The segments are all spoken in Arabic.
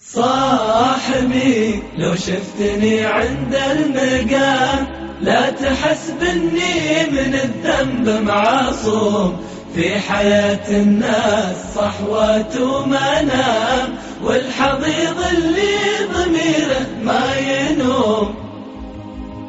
صاحبي لو شفتني عند المقام لا تحسبني من الذنب معصوم. في حياة الناس صحوة ومنام والحضيض اللي ضميره ما ينوم.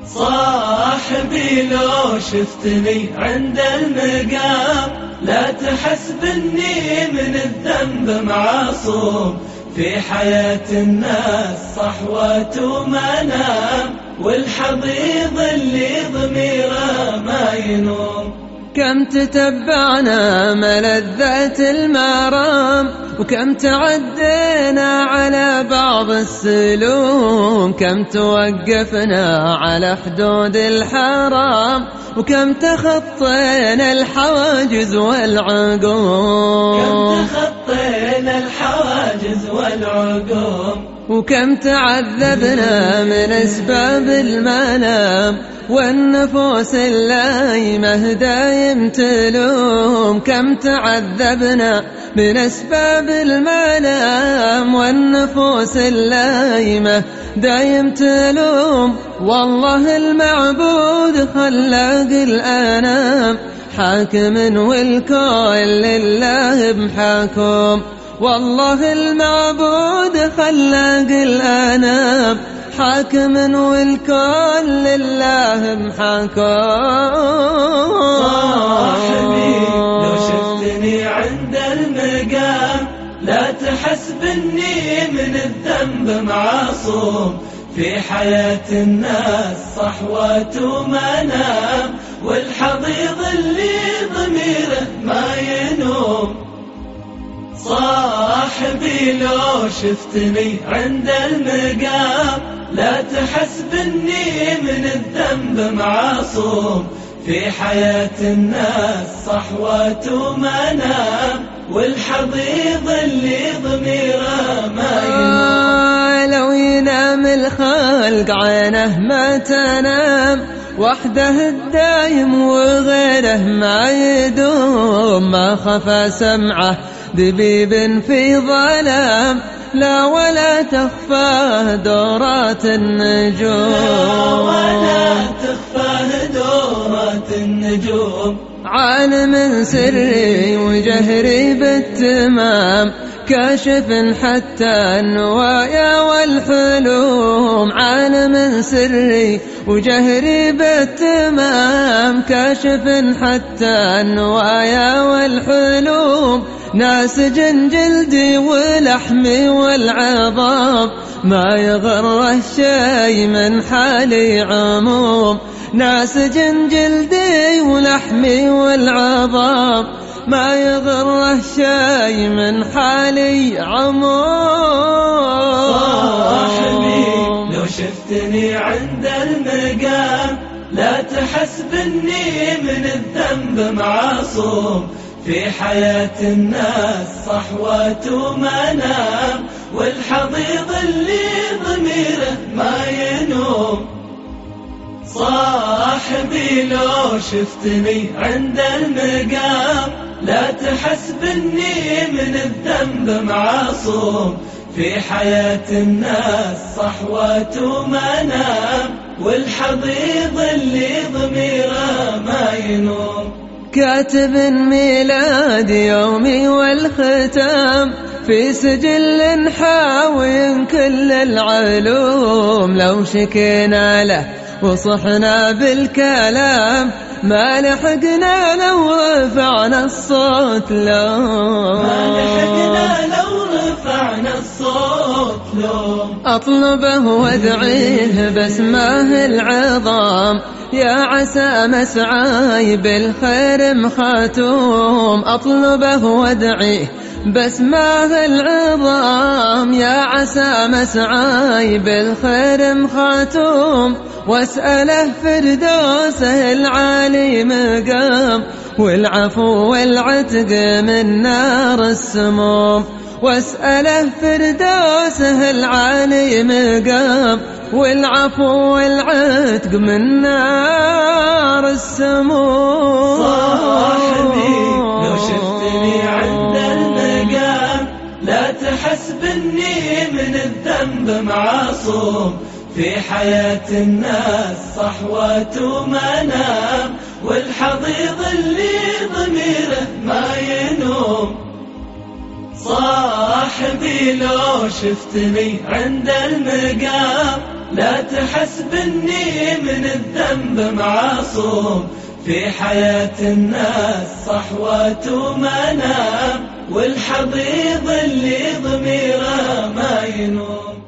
صاحبي لو شفتني عند المقام لا تحسبني من الذنب معصوم. في حياة الناس صحوة ومنام والحضيض اللي ضميره ما ينوم. كم تتبعنا ملذات المرام وكم تعدينا على بعض السلوم كم توقفنا على حدود الحرام وكم تخطينا الحواجز والعقوم كم تخطينا الحواجز والعقوم وكم تعذبنا من أسباب المنام والنفوس اللايمة دايم تلوم كم تعذبنا من أسباب المنام والنفوس اللايمة دايم تلوم والله المعبود خلاق الأنام حاكم والكل لله بحكم والله المعبود خلاق الأنام حاكم والكل لله محاكم. صاحبي لو شفتني عند المقام لا تحسبني من الذنب معصوم. في حياة الناس صحوة ومنام والحضيض اللي ضميره ما ينوم. صاحبي لو شفتني عند المقام لا تحسبني من الذنب معصوم. في حياة الناس صحوة ومنام والحضيض اللي ضميره ما ينام. لو ينام الخلق عينه ما تنام وحده الدايم وغيره ما يدوم. ما خفى سمعه دبيب في ظلام لا ولا تخفى دورات النجوم. ولا تخفى دورات النجوم. عالم سري وجهري بالتمام كاشف حتى النوايا والحلوم. عالم سري وجهري بالتمام كاشف حتى النوايا والحلوم. ناسج جلدي ولحمي والعظام. ما يغر الشي من حالي عموم. ناسج جلدي ولحمي والعظام. ما يغر الشي من حالي عموم. شفتني عند المقام. لا تحسبني من الذنب معصوم. في حياة الناس صحوة ومنام. والحضيض اللي ضميره ما ينوم. صاحبي لو شفتني عند المقام. لا تحسبني من الذنب معصوم. في حياة الناس صحوة ومنام والحضيض اللي ضميره ما ينوم. كاتب ميلاد يومي والختام في سجل حاوي كل العلوم. لو شكينا له وصحنا بالكلام ما لحقنا لو رفعنا الصوت. لو ما لحقنا لو رفعنا الصوت أطلبه وادعيه باسماه العظام. يا عسى مسعاي بالخير مخاتوم. أطلبه وادعيه باسماه العظام. يا عسى مسعاي بالخير مخاتوم. واسأله فردوسه العالي مقام؟ والعفو والعتق من نار السموم. واسأله فردوسه العالي مقام؟ والعفو والعتق من نار السموم. صاحبي لو شفتني عند المقام لا تحسبني من الذنب معصوم. في حياة الناس صحوات ومنام والحضيض اللي ضميره ما ينوم. صاحبي لو شفتني عند المقام لا تحسبني من الذنب معصوم. في حياة الناس صحوات ومنام والحضيض اللي ضميره ما ينوم.